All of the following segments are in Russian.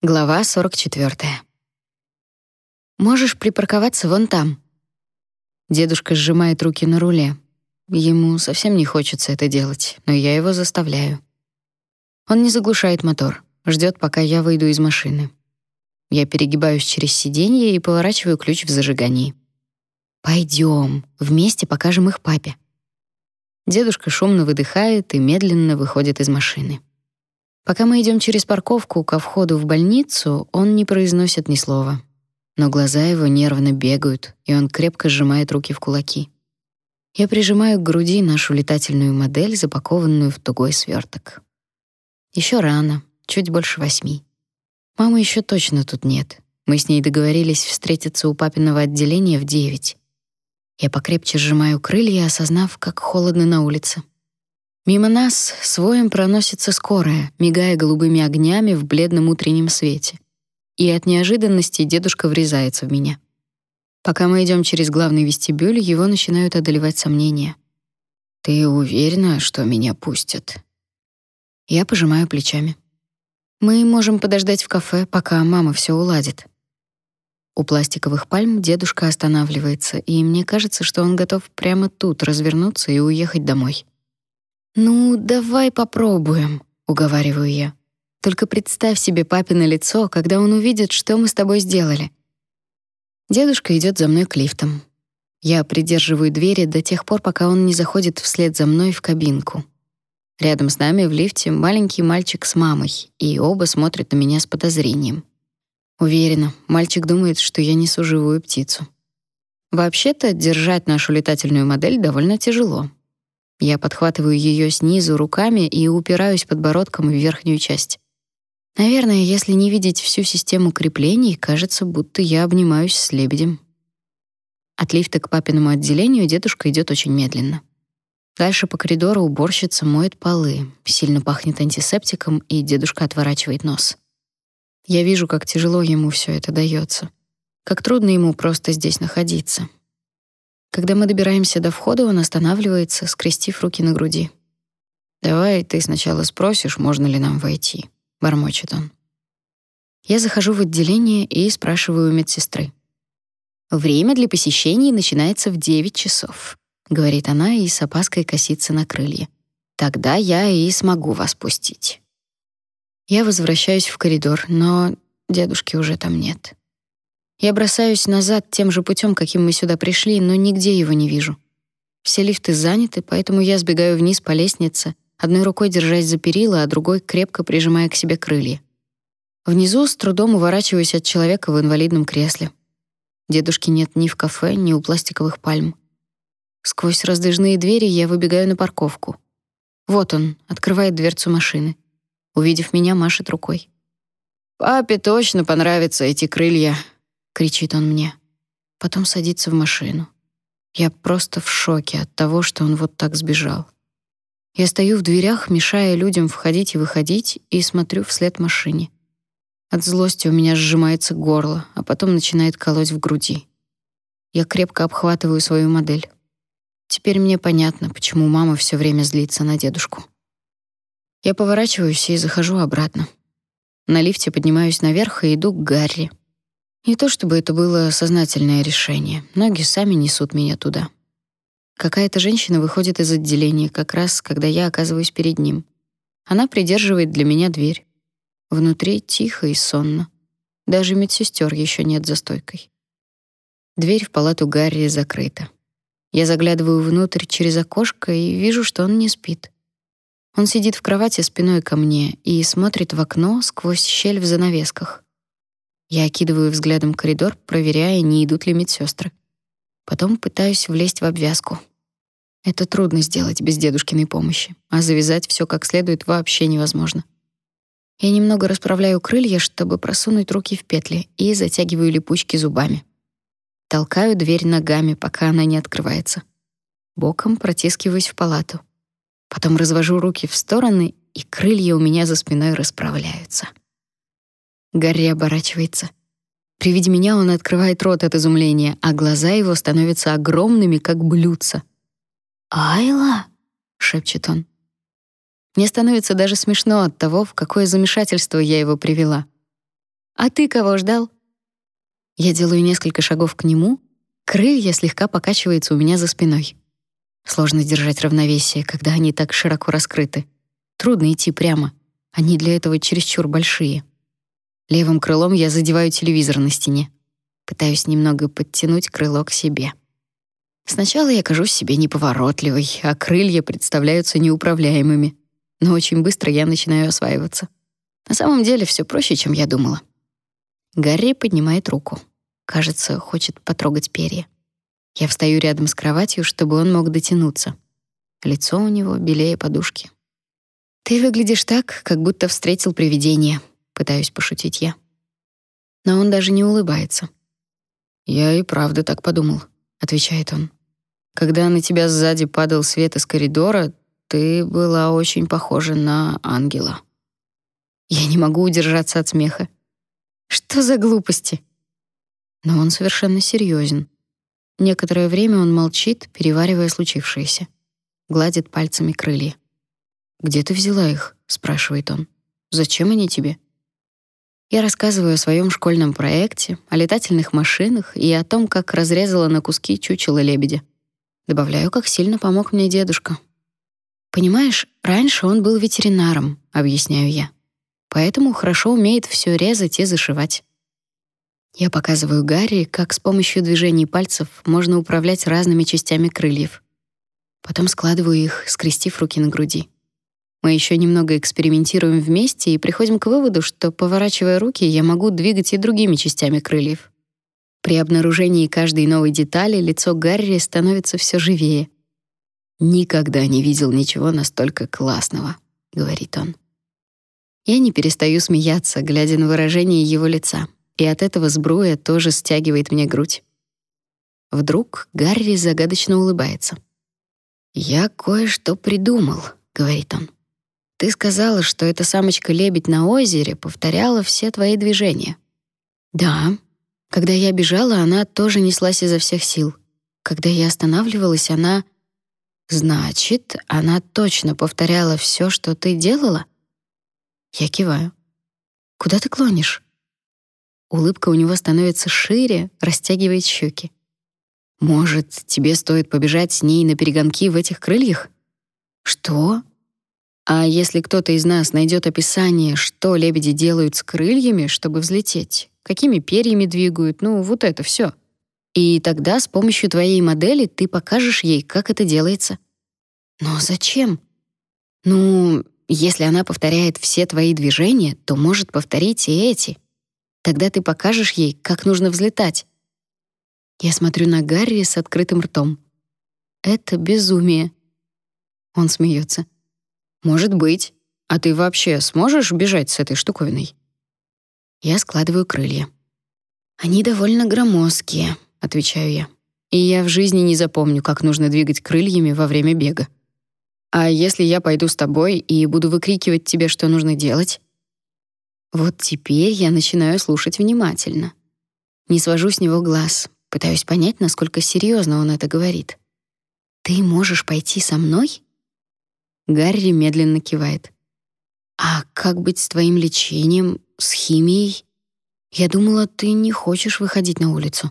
Глава 44. Можешь припарковаться вон там. Дедушка сжимает руки на руле. Ему совсем не хочется это делать, но я его заставляю. Он не заглушает мотор, ждет, пока я выйду из машины. Я перегибаюсь через сиденье и поворачиваю ключ в зажигании. Пойдем, вместе покажем их папе. Дедушка шумно выдыхает и медленно выходит из машины. Пока мы идем через парковку ко входу в больницу, он не произносит ни слова. Но глаза его нервно бегают, и он крепко сжимает руки в кулаки. Я прижимаю к груди нашу летательную модель, запакованную в тугой сверток. Еще рано, чуть больше восьми. Мамы еще точно тут нет. Мы с ней договорились встретиться у папиного отделения в девять. Я покрепче сжимаю крылья, осознав, как холодно на улице. Мимо нас своим проносится скорая, мигая голубыми огнями в бледном утреннем свете. И от неожиданности дедушка врезается в меня. Пока мы идем через главный вестибюль, его начинают одолевать сомнения. Ты уверена, что меня пустят? Я пожимаю плечами. Мы можем подождать в кафе, пока мама все уладит. У пластиковых пальм дедушка останавливается, и мне кажется, что он готов прямо тут развернуться и уехать домой. «Ну, давай попробуем», — уговариваю я. «Только представь себе папино лицо, когда он увидит, что мы с тобой сделали». Дедушка идет за мной к лифтам. Я придерживаю двери до тех пор, пока он не заходит вслед за мной в кабинку. Рядом с нами в лифте маленький мальчик с мамой, и оба смотрят на меня с подозрением. Уверена, мальчик думает, что я несу живую птицу. Вообще-то, держать нашу летательную модель довольно тяжело. Я подхватываю ее снизу руками и упираюсь подбородком в верхнюю часть. Наверное, если не видеть всю систему креплений, кажется, будто я обнимаюсь с лебедем. От лифта к папиному отделению дедушка идет очень медленно. Дальше по коридору уборщица моет полы. Сильно пахнет антисептиком, и дедушка отворачивает нос. Я вижу, как тяжело ему все это дается, Как трудно ему просто здесь находиться. Когда мы добираемся до входа, он останавливается, скрестив руки на груди. «Давай ты сначала спросишь, можно ли нам войти», — бормочет он. Я захожу в отделение и спрашиваю у медсестры. «Время для посещений начинается в 9 часов», — говорит она и с опаской косится на крылья. «Тогда я и смогу вас пустить». Я возвращаюсь в коридор, но дедушки уже там нет. Я бросаюсь назад тем же путем, каким мы сюда пришли, но нигде его не вижу. Все лифты заняты, поэтому я сбегаю вниз по лестнице, одной рукой держась за перила, а другой крепко прижимая к себе крылья. Внизу с трудом уворачиваюсь от человека в инвалидном кресле. Дедушки нет ни в кафе, ни у пластиковых пальм. Сквозь раздвижные двери я выбегаю на парковку. Вот он, открывает дверцу машины. Увидев меня, машет рукой. «Папе точно понравятся эти крылья», кричит он мне. Потом садится в машину. Я просто в шоке от того, что он вот так сбежал. Я стою в дверях, мешая людям входить и выходить, и смотрю вслед машине. От злости у меня сжимается горло, а потом начинает колоть в груди. Я крепко обхватываю свою модель. Теперь мне понятно, почему мама все время злится на дедушку. Я поворачиваюсь и захожу обратно. На лифте поднимаюсь наверх и иду к Гарри. Не то чтобы это было сознательное решение. Ноги сами несут меня туда. Какая-то женщина выходит из отделения как раз, когда я оказываюсь перед ним. Она придерживает для меня дверь. Внутри тихо и сонно. Даже медсестер еще нет за стойкой. Дверь в палату Гарри закрыта. Я заглядываю внутрь через окошко и вижу, что он не спит. Он сидит в кровати спиной ко мне и смотрит в окно сквозь щель в занавесках. Я окидываю взглядом коридор, проверяя, не идут ли медсестры. Потом пытаюсь влезть в обвязку. Это трудно сделать без дедушкиной помощи, а завязать все как следует вообще невозможно. Я немного расправляю крылья, чтобы просунуть руки в петли, и затягиваю липучки зубами. Толкаю дверь ногами, пока она не открывается. Боком протискиваюсь в палату. Потом развожу руки в стороны, и крылья у меня за спиной расправляются. Гарри оборачивается. При виде меня он открывает рот от изумления, а глаза его становятся огромными, как блюдца. «Айла?» — шепчет он. Мне становится даже смешно от того, в какое замешательство я его привела. А ты кого ждал? Я делаю несколько шагов к нему, крылья слегка покачиваются у меня за спиной. Сложно держать равновесие, когда они так широко раскрыты. Трудно идти прямо. Они для этого чересчур большие. Левым крылом я задеваю телевизор на стене. Пытаюсь немного подтянуть крыло к себе. Сначала я кажусь себе неповоротливой, а крылья представляются неуправляемыми. Но очень быстро я начинаю осваиваться. На самом деле все проще, чем я думала. Гарри поднимает руку. Кажется, хочет потрогать перья. Я встаю рядом с кроватью, чтобы он мог дотянуться. Лицо у него белее подушки. Ты выглядишь так, как будто встретил привидение, пытаюсь пошутить я. Но он даже не улыбается. Я и правда так подумал, отвечает он. Когда на тебя сзади падал свет из коридора, ты была очень похожа на ангела. Я не могу удержаться от смеха. Что за глупости? Но он совершенно серьезен. Некоторое время он молчит, переваривая случившееся. Гладит пальцами крылья. «Где ты взяла их?» — спрашивает он. «Зачем они тебе?» Я рассказываю о своем школьном проекте, о летательных машинах и о том, как разрезала на куски чучело лебедя. Добавляю, как сильно помог мне дедушка. Понимаешь, раньше он был ветеринаром, объясняю я. Поэтому хорошо умеет все резать и зашивать. Я показываю Гарри, как с помощью движений пальцев можно управлять разными частями крыльев. Потом складываю их, скрестив руки на груди. Мы еще немного экспериментируем вместе и приходим к выводу, что поворачивая руки, я могу двигать и другими частями крыльев. При обнаружении каждой новой детали лицо Гарри становится все живее. Никогда не видел ничего настолько классного, говорит он. Я не перестаю смеяться, глядя на выражение его лица, и от этого сбруя тоже стягивает мне грудь. Вдруг Гарри загадочно улыбается. «Я кое-что придумал», — говорит он. «Ты сказала, что эта самочка-лебедь на озере повторяла все твои движения». «Да. Когда я бежала, она тоже неслась изо всех сил. Когда я останавливалась, она...» Значит, она точно повторяла все, что ты делала? Я киваю. Куда ты клонишь? Улыбка у него становится шире, растягивает щеки. Может, тебе стоит побежать с ней на перегонки в этих крыльях? Что? А если кто-то из нас найдет описание, что лебеди делают с крыльями, чтобы взлететь, какими перьями двигают, ну, вот это все. И тогда с помощью твоей модели ты покажешь ей, как это делается. Но зачем? Ну, если она повторяет все твои движения, то может повторить и эти. Тогда ты покажешь ей, как нужно взлетать. Я смотрю на Гарри с открытым ртом. Это безумие. Он смеется. Может быть. А ты вообще сможешь бежать с этой штуковиной? Я складываю крылья. Они довольно громоздкие, отвечаю я. И я в жизни не запомню, как нужно двигать крыльями во время бега. А если я пойду с тобой и буду выкрикивать тебе, что нужно делать? Вот теперь я начинаю слушать внимательно. Не свожу с него глаз, пытаюсь понять, насколько серьезно он это говорит. Ты можешь пойти со мной? Гарри медленно кивает. А как быть с твоим лечением, с химией? Я думала, ты не хочешь выходить на улицу.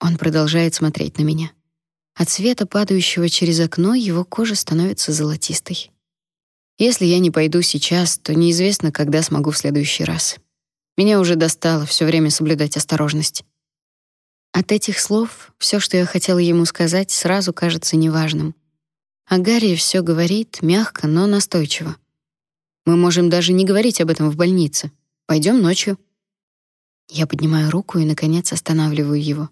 Он продолжает смотреть на меня. От света, падающего через окно, его кожа становится золотистой. Если я не пойду сейчас, то неизвестно, когда смогу в следующий раз. Меня уже достало все время соблюдать осторожность. От этих слов все, что я хотела ему сказать, сразу кажется неважным. А Гарри все говорит мягко, но настойчиво. Мы можем даже не говорить об этом в больнице. Пойдем ночью. Я поднимаю руку и наконец останавливаю его.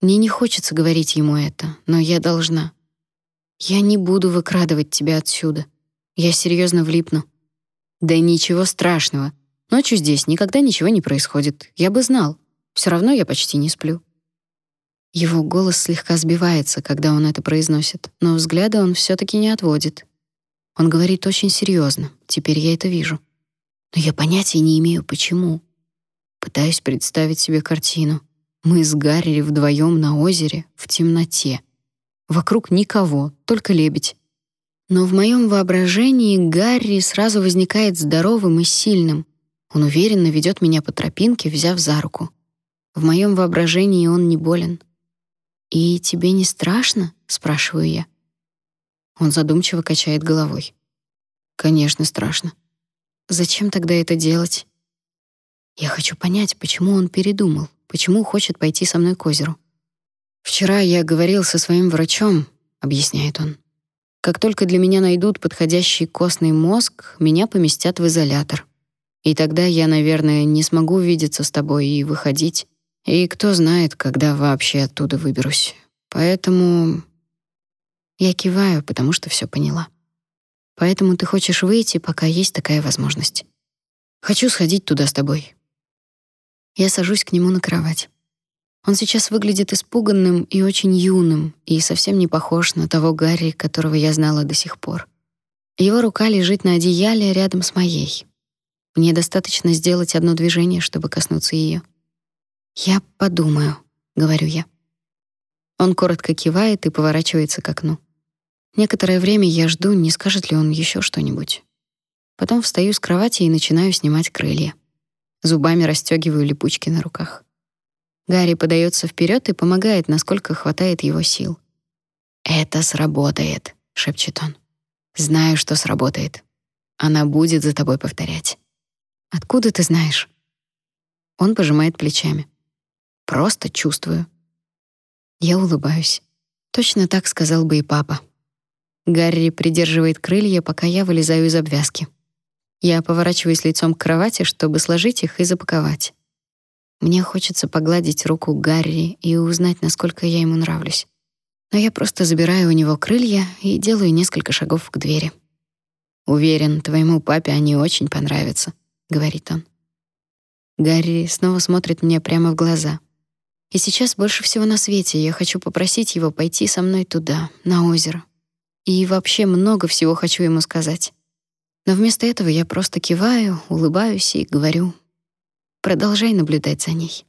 Мне не хочется говорить ему это, но я должна. Я не буду выкрадывать тебя отсюда. Я серьезно влипну. Да ничего страшного. Ночью здесь никогда ничего не происходит. Я бы знал. Все равно я почти не сплю. Его голос слегка сбивается, когда он это произносит, но взгляда он все таки не отводит. Он говорит очень серьезно. Теперь я это вижу. Но я понятия не имею почему. Пытаюсь представить себе картину. Мы с Гарри вдвоем на озере в темноте. Вокруг никого, только лебедь. Но в моем воображении Гарри сразу возникает здоровым и сильным. Он уверенно ведет меня по тропинке, взяв за руку. В моем воображении он не болен. «И тебе не страшно?» — спрашиваю я. Он задумчиво качает головой. «Конечно, страшно. Зачем тогда это делать?» Я хочу понять, почему он передумал, почему хочет пойти со мной к озеру. «Вчера я говорил со своим врачом», — объясняет он. «Как только для меня найдут подходящий костный мозг, меня поместят в изолятор. И тогда я, наверное, не смогу видеться с тобой и выходить. И кто знает, когда вообще оттуда выберусь. Поэтому я киваю, потому что все поняла. Поэтому ты хочешь выйти, пока есть такая возможность. Хочу сходить туда с тобой. Я сажусь к нему на кровать. Он сейчас выглядит испуганным и очень юным, и совсем не похож на того Гарри, которого я знала до сих пор. Его рука лежит на одеяле рядом с моей. Мне достаточно сделать одно движение, чтобы коснуться ее. «Я подумаю», — говорю я. Он коротко кивает и поворачивается к окну. Некоторое время я жду, не скажет ли он еще что-нибудь. Потом встаю с кровати и начинаю снимать крылья. Зубами расстегиваю липучки на руках. Гарри подается вперед и помогает, насколько хватает его сил. «Это сработает», — шепчет он. «Знаю, что сработает. Она будет за тобой повторять». «Откуда ты знаешь?» Он пожимает плечами. Просто чувствую. Я улыбаюсь. Точно так сказал бы и папа. Гарри придерживает крылья, пока я вылезаю из обвязки. Я поворачиваюсь лицом к кровати, чтобы сложить их и запаковать. Мне хочется погладить руку Гарри и узнать, насколько я ему нравлюсь. Но я просто забираю у него крылья и делаю несколько шагов к двери. «Уверен, твоему папе они очень понравятся», — говорит он. Гарри снова смотрит мне прямо в глаза. И сейчас больше всего на свете я хочу попросить его пойти со мной туда, на озеро. И вообще много всего хочу ему сказать. Но вместо этого я просто киваю, улыбаюсь и говорю: "Продолжай наблюдать за ней".